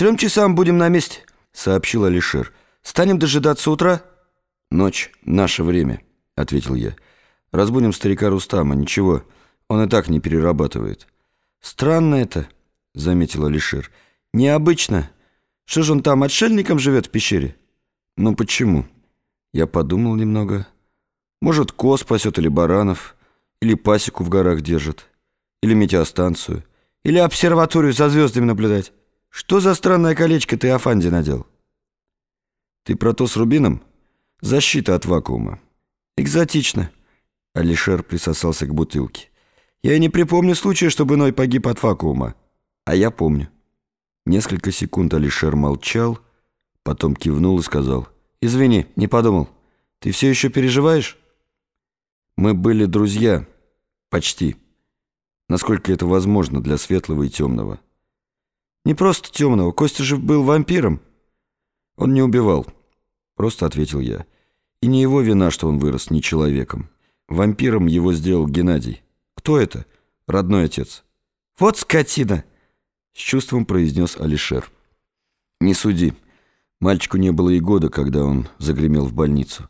трем часам будем на месте», — сообщил Алишер. «Станем дожидаться утра?» «Ночь — наше время», — ответил я. «Разбудим старика Рустама, ничего, он и так не перерабатывает». «Странно это», — заметил Алишер. «Необычно. Что же он там, отшельником живет в пещере?» «Ну почему?» Я подумал немного. «Может, коз пасет или баранов, или пасеку в горах держит, или метеостанцию, или обсерваторию за звездами наблюдать. Что за странное колечко ты Афанди надел?» «Ты про то с рубином?» «Защита от вакуума». «Экзотично». Алишер присосался к бутылке. «Я не припомню случая, чтобы иной погиб от вакуума». «А я помню». Несколько секунд Алишер молчал, потом кивнул и сказал. «Извини, не подумал. Ты все еще переживаешь?» «Мы были друзья. Почти. Насколько это возможно для светлого и темного». «Не просто темного. Костя же был вампиром». «Он не убивал». Просто ответил я. И не его вина, что он вырос не человеком. Вампиром его сделал Геннадий. Кто это? Родной отец. Вот скотина! С чувством произнес Алишер. Не суди. Мальчику не было и года, когда он загремел в больницу.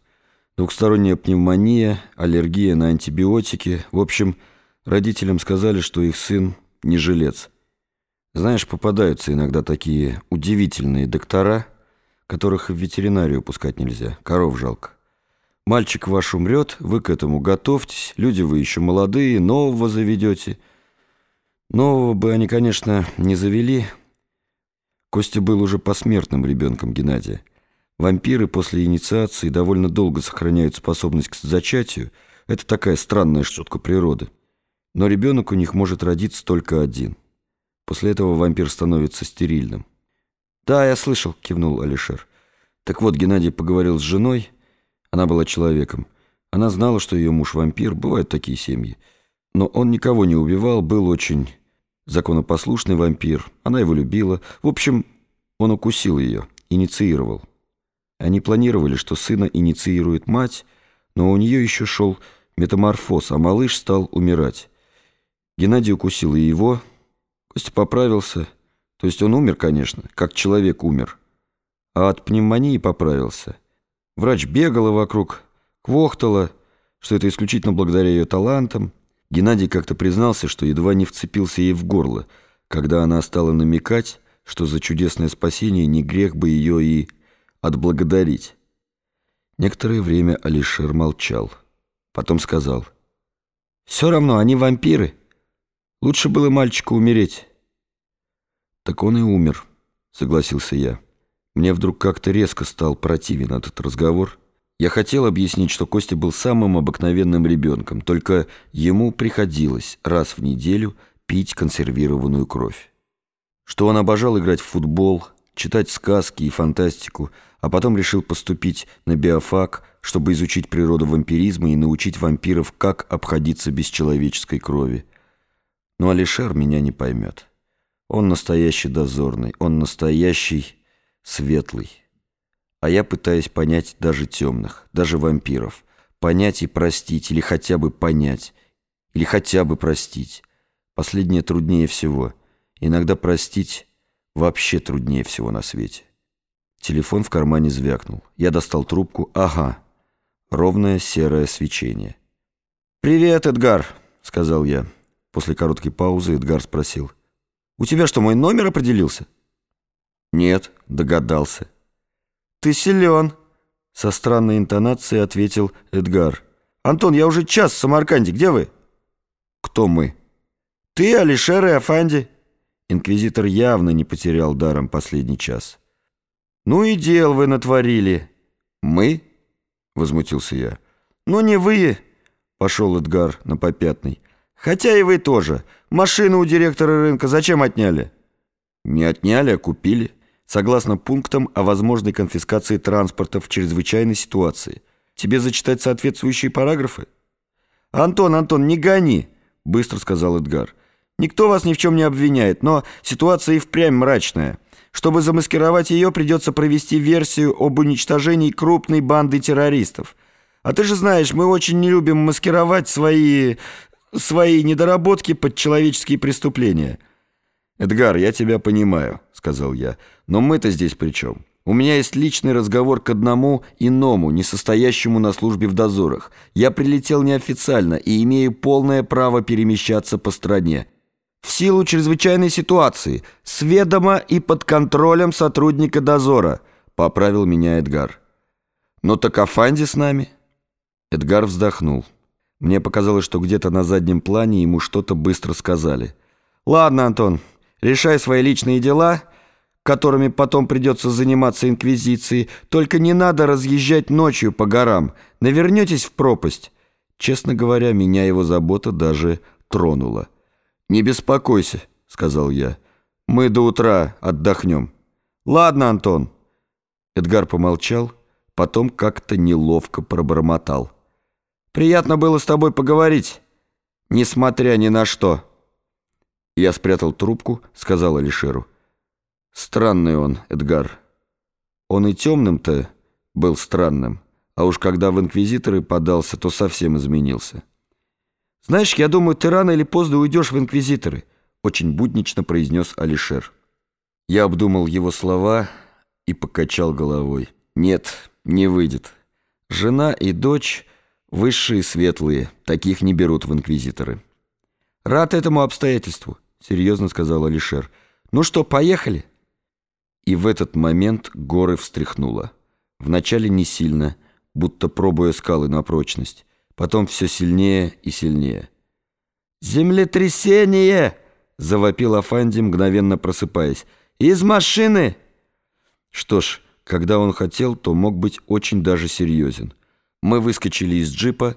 Двухсторонняя пневмония, аллергия на антибиотики. В общем, родителям сказали, что их сын не жилец. Знаешь, попадаются иногда такие удивительные доктора – которых в ветеринарию пускать нельзя. Коров жалко. Мальчик ваш умрет, вы к этому готовьтесь. Люди вы еще молодые, нового заведете. Нового бы они, конечно, не завели. Костя был уже посмертным ребенком Геннадия. Вампиры после инициации довольно долго сохраняют способность к зачатию. Это такая странная штука природы. Но ребенок у них может родиться только один. После этого вампир становится стерильным. «Да, я слышал», — кивнул Алишер. Так вот, Геннадий поговорил с женой. Она была человеком. Она знала, что ее муж вампир. Бывают такие семьи. Но он никого не убивал, был очень законопослушный вампир. Она его любила. В общем, он укусил ее, инициировал. Они планировали, что сына инициирует мать, но у нее еще шел метаморфоз, а малыш стал умирать. Геннадий укусил и его. Костя поправился. То есть он умер, конечно, как человек умер. А от пневмонии поправился. Врач бегала вокруг, квохтала, что это исключительно благодаря ее талантам. Геннадий как-то признался, что едва не вцепился ей в горло, когда она стала намекать, что за чудесное спасение не грех бы ее и отблагодарить. Некоторое время Алишер молчал. Потом сказал, «Все равно, они вампиры. Лучше было мальчику умереть». «Так он и умер», — согласился я. Мне вдруг как-то резко стал противен этот разговор. Я хотел объяснить, что Костя был самым обыкновенным ребенком, только ему приходилось раз в неделю пить консервированную кровь. Что он обожал играть в футбол, читать сказки и фантастику, а потом решил поступить на биофак, чтобы изучить природу вампиризма и научить вампиров, как обходиться без человеческой крови. Но Алишер меня не поймет. Он настоящий дозорный, он настоящий светлый. А я пытаюсь понять даже темных, даже вампиров. Понять и простить, или хотя бы понять, или хотя бы простить. Последнее труднее всего. Иногда простить вообще труднее всего на свете. Телефон в кармане звякнул. Я достал трубку. Ага. Ровное серое свечение. «Привет, Эдгар», — сказал я. После короткой паузы Эдгар спросил. «У тебя что, мой номер определился?» «Нет», — догадался. «Ты силен», — со странной интонацией ответил Эдгар. «Антон, я уже час в Самарканде. Где вы?» «Кто мы?» «Ты, Алишер и Афанди». Инквизитор явно не потерял даром последний час. «Ну и дел вы натворили». «Мы?» — возмутился я. «Ну не вы», — пошел Эдгар на попятный. «Хотя и вы тоже. Машину у директора рынка зачем отняли?» «Не отняли, а купили» согласно пунктам о возможной конфискации транспорта в чрезвычайной ситуации. Тебе зачитать соответствующие параграфы? «Антон, Антон, не гони!» — быстро сказал Эдгар. «Никто вас ни в чем не обвиняет, но ситуация и впрямь мрачная. Чтобы замаскировать ее, придется провести версию об уничтожении крупной банды террористов. А ты же знаешь, мы очень не любим маскировать свои... свои недоработки под человеческие преступления». «Эдгар, я тебя понимаю», — сказал я. «Но мы-то здесь при чем? У меня есть личный разговор к одному иному, не состоящему на службе в дозорах. Я прилетел неофициально и имею полное право перемещаться по стране. В силу чрезвычайной ситуации, с ведома и под контролем сотрудника дозора», — поправил меня Эдгар. «Но так Афанди с нами?» Эдгар вздохнул. Мне показалось, что где-то на заднем плане ему что-то быстро сказали. «Ладно, Антон, решай свои личные дела, которыми потом придется заниматься Инквизицией, только не надо разъезжать ночью по горам, навернетесь в пропасть». Честно говоря, меня его забота даже тронула. «Не беспокойся», — сказал я. «Мы до утра отдохнем». «Ладно, Антон». Эдгар помолчал, потом как-то неловко пробормотал. Приятно было с тобой поговорить, несмотря ни на что». Я спрятал трубку, сказал Алишеру. «Странный он, Эдгар. Он и темным-то был странным, а уж когда в инквизиторы подался, то совсем изменился». «Знаешь, я думаю, ты рано или поздно уйдешь в инквизиторы», очень буднично произнес Алишер. Я обдумал его слова и покачал головой. «Нет, не выйдет. Жена и дочь Высшие светлые, таких не берут в инквизиторы. Рад этому обстоятельству, серьезно сказал Алишер. Ну что, поехали? И в этот момент горы встряхнуло. Вначале не сильно, будто пробуя скалы на прочность. Потом все сильнее и сильнее. «Землетрясение!» — завопил Афанди, мгновенно просыпаясь. «Из машины!» Что ж, когда он хотел, то мог быть очень даже серьезен. Мы выскочили из джипа,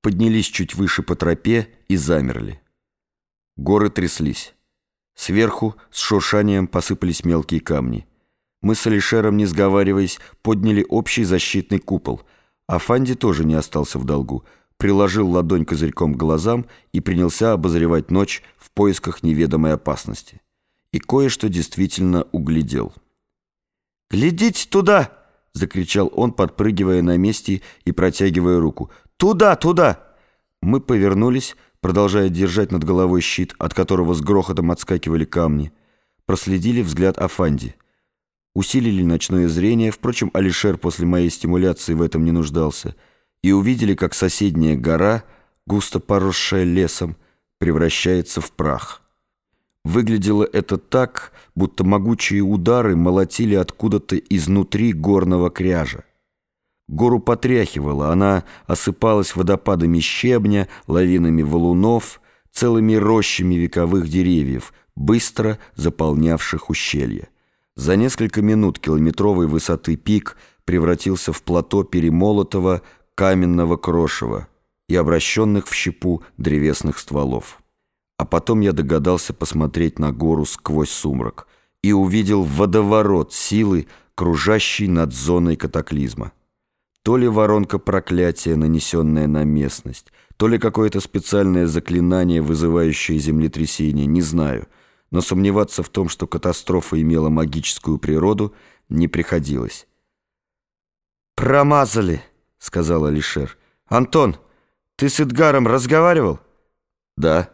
поднялись чуть выше по тропе и замерли. Горы тряслись. Сверху с шуршанием посыпались мелкие камни. Мы с Алишером, не сговариваясь, подняли общий защитный купол, а Фанди тоже не остался в долгу, приложил ладонь козырьком к глазам и принялся обозревать ночь в поисках неведомой опасности. И кое-что действительно углядел. «Глядите туда!» — закричал он, подпрыгивая на месте и протягивая руку. «Туда, туда!» Мы повернулись, продолжая держать над головой щит, от которого с грохотом отскакивали камни. Проследили взгляд Афанди. Усилили ночное зрение, впрочем, Алишер после моей стимуляции в этом не нуждался, и увидели, как соседняя гора, густо поросшая лесом, превращается в прах. Выглядело это так, будто могучие удары молотили откуда-то изнутри горного кряжа. Гору потряхивало, она осыпалась водопадами щебня, лавинами валунов, целыми рощами вековых деревьев, быстро заполнявших ущелье. За несколько минут километровой высоты пик превратился в плато перемолотого каменного крошева и обращенных в щепу древесных стволов. А потом я догадался посмотреть на гору сквозь сумрак и увидел водоворот силы, кружащий над зоной катаклизма. То ли воронка проклятия, нанесенная на местность, то ли какое-то специальное заклинание, вызывающее землетрясение, не знаю, но сомневаться в том, что катастрофа имела магическую природу, не приходилось. «Промазали», — сказал Алишер. «Антон, ты с Эдгаром разговаривал?» «Да».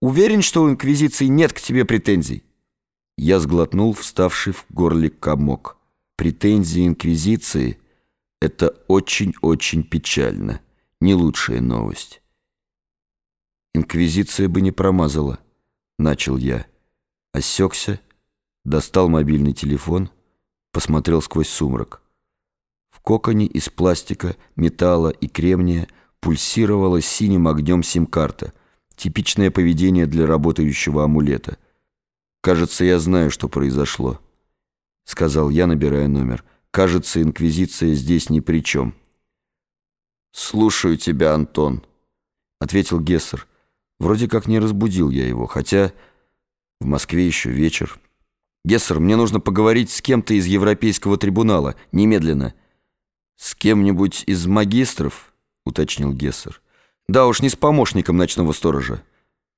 Уверен, что у Инквизиции нет к тебе претензий?» Я сглотнул вставший в горле комок. Претензии Инквизиции — это очень-очень печально. Не лучшая новость. Инквизиция бы не промазала, начал я. Осекся, достал мобильный телефон, посмотрел сквозь сумрак. В коконе из пластика, металла и кремния пульсировала синим огнем сим-карта — Типичное поведение для работающего амулета. «Кажется, я знаю, что произошло», — сказал я, набирая номер. «Кажется, Инквизиция здесь ни при чем». «Слушаю тебя, Антон», — ответил Гессер. Вроде как не разбудил я его, хотя в Москве еще вечер. «Гессер, мне нужно поговорить с кем-то из Европейского трибунала, немедленно». «С кем-нибудь из магистров?» — уточнил Гессер. Да уж, не с помощником ночного сторожа.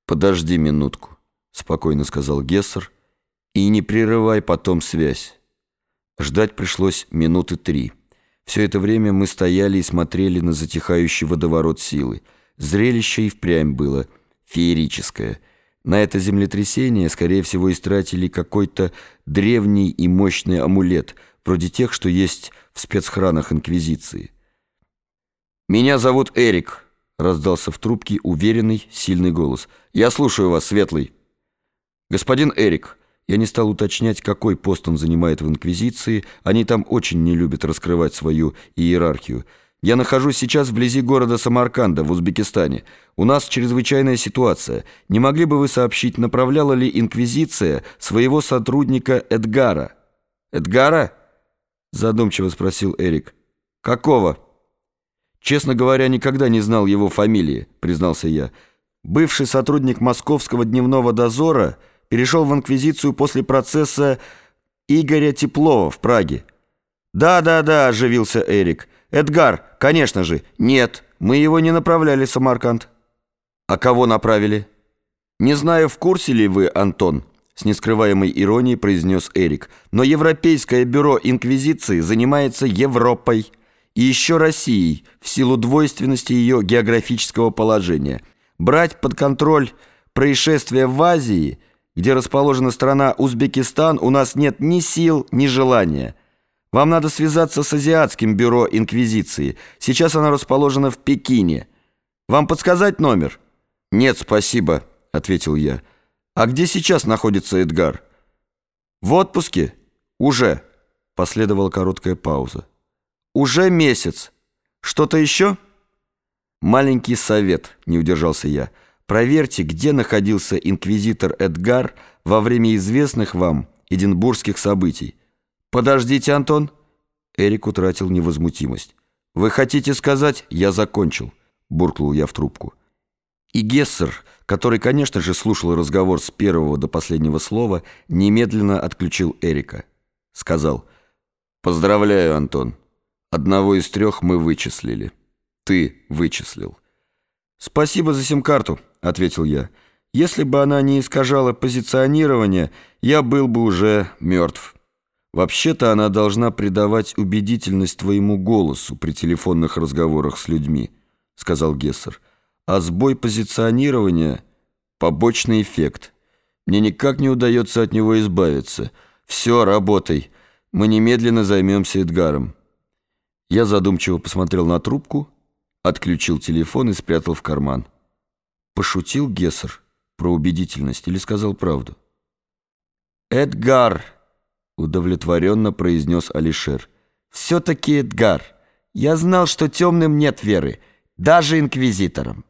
Подожди минутку, спокойно сказал Гессер, и не прерывай потом связь. Ждать пришлось минуты три. Все это время мы стояли и смотрели на затихающий водоворот силы. Зрелище и впрямь было феерическое. На это землетрясение, скорее всего, истратили какой-то древний и мощный амулет, вроде тех, что есть в спецхранах Инквизиции. «Меня зовут Эрик», — раздался в трубке уверенный, сильный голос. «Я слушаю вас, Светлый». «Господин Эрик», я не стал уточнять, какой пост он занимает в Инквизиции, они там очень не любят раскрывать свою иерархию. Я нахожусь сейчас вблизи города Самарканда в Узбекистане. У нас чрезвычайная ситуация. Не могли бы вы сообщить, направляла ли Инквизиция своего сотрудника Эдгара? Эдгара? Задумчиво спросил Эрик. Какого? Честно говоря, никогда не знал его фамилии, признался я. Бывший сотрудник московского дневного дозора перешел в Инквизицию после процесса Игоря Теплова в Праге. «Да-да-да», – оживился Эрик. «Эдгар, конечно же. Нет, мы его не направляли в Самарканд». «А кого направили?» «Не знаю, в курсе ли вы, Антон», — с нескрываемой иронией произнес Эрик, «но Европейское бюро Инквизиции занимается Европой и еще Россией в силу двойственности ее географического положения. Брать под контроль происшествия в Азии, где расположена страна Узбекистан, у нас нет ни сил, ни желания». Вам надо связаться с Азиатским бюро Инквизиции. Сейчас оно расположено в Пекине. Вам подсказать номер?» «Нет, спасибо», — ответил я. «А где сейчас находится Эдгар?» «В отпуске?» «Уже», — последовала короткая пауза. «Уже месяц. Что-то еще?» «Маленький совет», — не удержался я. «Проверьте, где находился инквизитор Эдгар во время известных вам эдинбургских событий. «Подождите, Антон!» Эрик утратил невозмутимость. «Вы хотите сказать, я закончил?» Буркнул я в трубку. И Гессер, который, конечно же, слушал разговор с первого до последнего слова, немедленно отключил Эрика. Сказал, «Поздравляю, Антон. Одного из трех мы вычислили. Ты вычислил». «Спасибо за сим-карту», — ответил я. «Если бы она не искажала позиционирование, я был бы уже мертв». Вообще-то она должна придавать убедительность твоему голосу при телефонных разговорах с людьми, сказал Гессер. А сбой позиционирования – побочный эффект. Мне никак не удается от него избавиться. Все, работай. Мы немедленно займемся Эдгаром. Я задумчиво посмотрел на трубку, отключил телефон и спрятал в карман. Пошутил Гессер про убедительность или сказал правду? «Эдгар!» удовлетворенно произнес Алишер. «Все-таки Эдгар, я знал, что темным нет веры, даже инквизиторам».